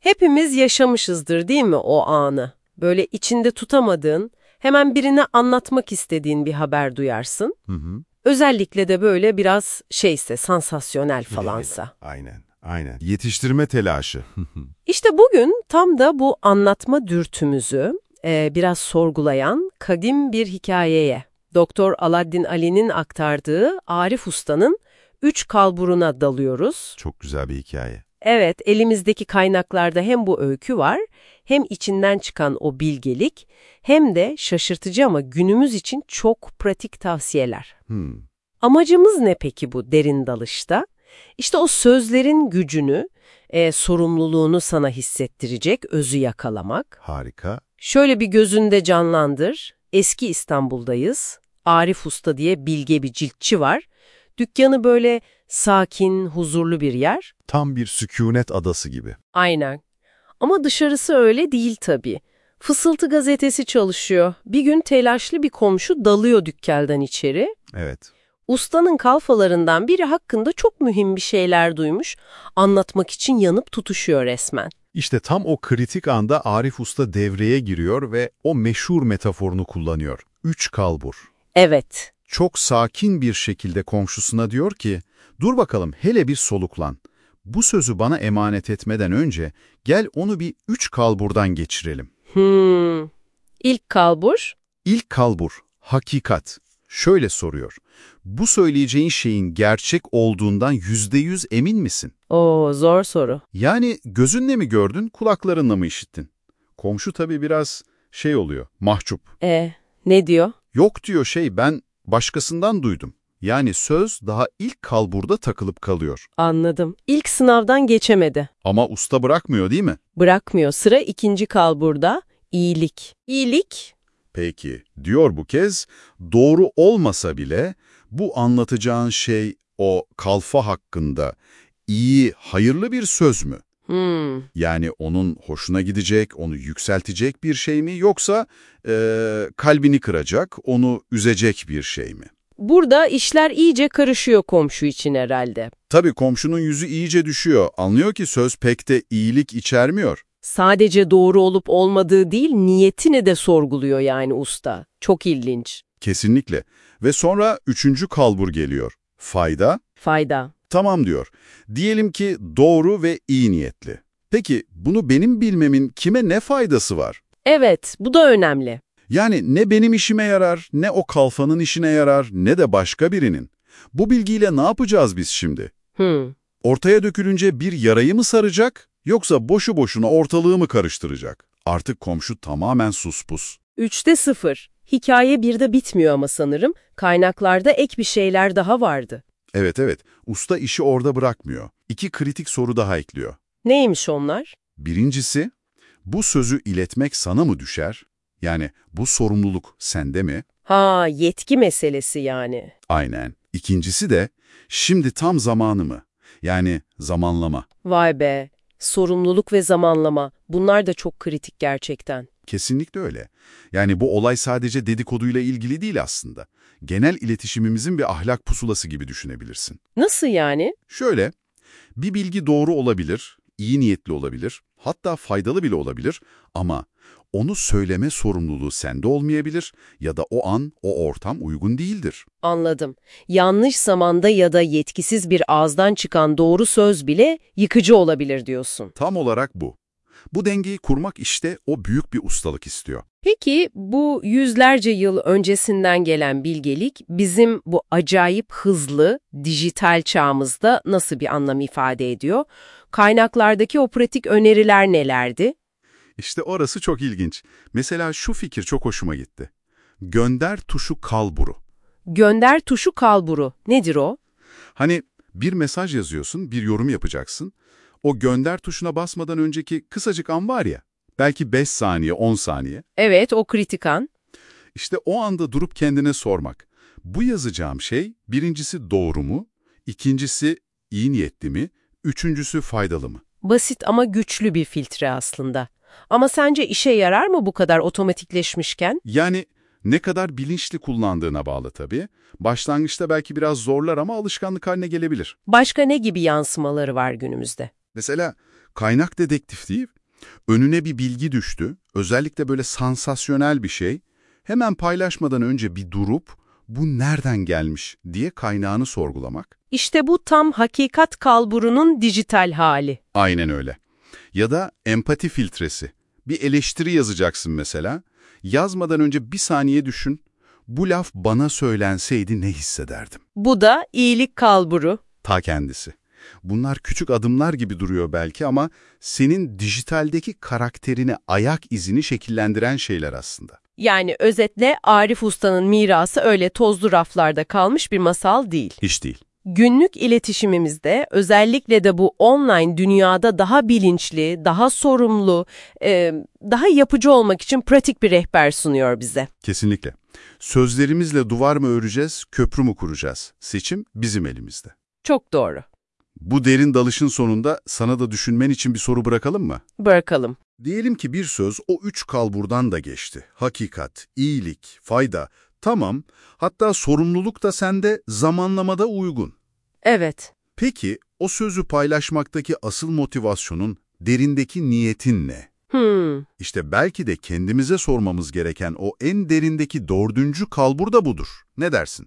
Hepimiz yaşamışızdır değil mi o anı? Böyle içinde tutamadığın, hemen birine anlatmak istediğin bir haber duyarsın. Hı hı. Özellikle de böyle biraz şeyse, sansasyonel falansa. Aynen, aynen. Yetiştirme telaşı. İşte bugün tam da bu anlatma dürtümüzü e, biraz sorgulayan kadim bir hikayeye, Doktor Aladdin Ali'nin aktardığı Arif Usta'nın Üç Kalburuna dalıyoruz. Çok güzel bir hikaye. Evet, elimizdeki kaynaklarda hem bu öykü var, hem içinden çıkan o bilgelik, hem de şaşırtıcı ama günümüz için çok pratik tavsiyeler. Hmm. Amacımız ne peki bu derin dalışta? İşte o sözlerin gücünü, e, sorumluluğunu sana hissettirecek özü yakalamak. Harika. Şöyle bir gözünde canlandır. Eski İstanbul'dayız. Arif Usta diye bilge bir ciltçi var. Dükkanı böyle sakin, huzurlu bir yer. Tam bir sükunet adası gibi. Aynen. Ama dışarısı öyle değil tabii. Fısıltı gazetesi çalışıyor. Bir gün telaşlı bir komşu dalıyor dükkandan içeri. Evet. Ustanın kalfalarından biri hakkında çok mühim bir şeyler duymuş. Anlatmak için yanıp tutuşuyor resmen. İşte tam o kritik anda Arif Usta devreye giriyor ve o meşhur metaforunu kullanıyor. Üç kalbur. Evet. Çok sakin bir şekilde komşusuna diyor ki, ''Dur bakalım hele bir soluklan. Bu sözü bana emanet etmeden önce gel onu bir üç kalburdan geçirelim.'' Hmm. İlk kalbur. İlk kalbur, hakikat. Şöyle soruyor, bu söyleyeceğin şeyin gerçek olduğundan yüzde yüz emin misin? Oo zor soru. Yani gözünle mi gördün, kulaklarınla mı işittin? Komşu tabii biraz şey oluyor, mahcup. E ne diyor? Yok diyor şey ben başkasından duydum. Yani söz daha ilk kalburda takılıp kalıyor. Anladım. İlk sınavdan geçemedi. Ama usta bırakmıyor değil mi? Bırakmıyor. Sıra ikinci kalburda. İyilik. İyilik? Peki, diyor bu kez, doğru olmasa bile bu anlatacağın şey o kalfa hakkında iyi, hayırlı bir söz mü? Hmm. Yani onun hoşuna gidecek, onu yükseltecek bir şey mi yoksa eee, kalbini kıracak, onu üzecek bir şey mi? Burada işler iyice karışıyor komşu için herhalde. Tabii komşunun yüzü iyice düşüyor. Anlıyor ki söz pek de iyilik içermiyor. Sadece doğru olup olmadığı değil, niyetini de sorguluyor yani usta. Çok ilginç. Kesinlikle. Ve sonra üçüncü kalbur geliyor. Fayda? Fayda. Tamam diyor. Diyelim ki doğru ve iyi niyetli. Peki bunu benim bilmemin kime ne faydası var? Evet, bu da önemli. Yani ne benim işime yarar, ne o kalfanın işine yarar, ne de başka birinin. Bu bilgiyle ne yapacağız biz şimdi? Hmm. Ortaya dökülünce bir yarayı mı saracak, yoksa boşu boşuna ortalığı mı karıştıracak? Artık komşu tamamen suspus. Üçte sıfır. Hikaye bir de bitmiyor ama sanırım. Kaynaklarda ek bir şeyler daha vardı. Evet evet, usta işi orada bırakmıyor. İki kritik soru daha ekliyor. Neymiş onlar? Birincisi, bu sözü iletmek sana mı düşer? Yani bu sorumluluk sende mi? Ha, yetki meselesi yani. Aynen. İkincisi de, şimdi tam zamanı mı? Yani zamanlama. Vay be. Sorumluluk ve zamanlama. Bunlar da çok kritik gerçekten. Kesinlikle öyle. Yani bu olay sadece dedikoduyla ilgili değil aslında. Genel iletişimimizin bir ahlak pusulası gibi düşünebilirsin. Nasıl yani? Şöyle, bir bilgi doğru olabilir, iyi niyetli olabilir, hatta faydalı bile olabilir ama onu söyleme sorumluluğu sende olmayabilir ya da o an, o ortam uygun değildir. Anladım. Yanlış zamanda ya da yetkisiz bir ağızdan çıkan doğru söz bile yıkıcı olabilir diyorsun. Tam olarak bu. Bu dengeyi kurmak işte o büyük bir ustalık istiyor. Peki bu yüzlerce yıl öncesinden gelen bilgelik bizim bu acayip hızlı dijital çağımızda nasıl bir anlam ifade ediyor? Kaynaklardaki o pratik öneriler nelerdi? İşte orası çok ilginç. Mesela şu fikir çok hoşuma gitti. Gönder tuşu kalburu. Gönder tuşu kalburu. Nedir o? Hani bir mesaj yazıyorsun, bir yorum yapacaksın. O gönder tuşuna basmadan önceki kısacık an var ya, belki 5 saniye, 10 saniye. Evet, o kritik an. İşte o anda durup kendine sormak. Bu yazacağım şey birincisi doğru mu, ikincisi iyi niyetli mi, üçüncüsü faydalı mı? Basit ama güçlü bir filtre aslında. Ama sence işe yarar mı bu kadar otomatikleşmişken? Yani ne kadar bilinçli kullandığına bağlı tabii. Başlangıçta belki biraz zorlar ama alışkanlık haline gelebilir. Başka ne gibi yansımaları var günümüzde? Mesela Kaynak dedektifliği, önüne bir bilgi düştü, özellikle böyle sansasyonel bir şey, hemen paylaşmadan önce bir durup, bu nereden gelmiş diye kaynağını sorgulamak. İşte bu tam hakikat kalburunun dijital hali. Aynen öyle. Ya da empati filtresi. Bir eleştiri yazacaksın mesela. Yazmadan önce bir saniye düşün. Bu laf bana söylenseydi ne hissederdim? Bu da iyilik kalburu. Ta kendisi. Bunlar küçük adımlar gibi duruyor belki ama senin dijitaldeki karakterini, ayak izini şekillendiren şeyler aslında. Yani özetle Arif Usta'nın mirası öyle tozlu raflarda kalmış bir masal değil. Hiç değil. Günlük iletişimimizde özellikle de bu online dünyada daha bilinçli, daha sorumlu, e, daha yapıcı olmak için pratik bir rehber sunuyor bize. Kesinlikle. Sözlerimizle duvar mı öreceğiz, köprü mü kuracağız? Seçim bizim elimizde. Çok doğru. Bu derin dalışın sonunda sana da düşünmen için bir soru bırakalım mı? Bırakalım. Diyelim ki bir söz o üç kalburdan da geçti. Hakikat, iyilik, fayda. Tamam, hatta sorumluluk da sende zamanlamada uygun. Evet. Peki o sözü paylaşmaktaki asıl motivasyonun, derindeki niyetin ne? Hmm. İşte belki de kendimize sormamız gereken o en derindeki dördüncü kalbur da budur. Ne dersin?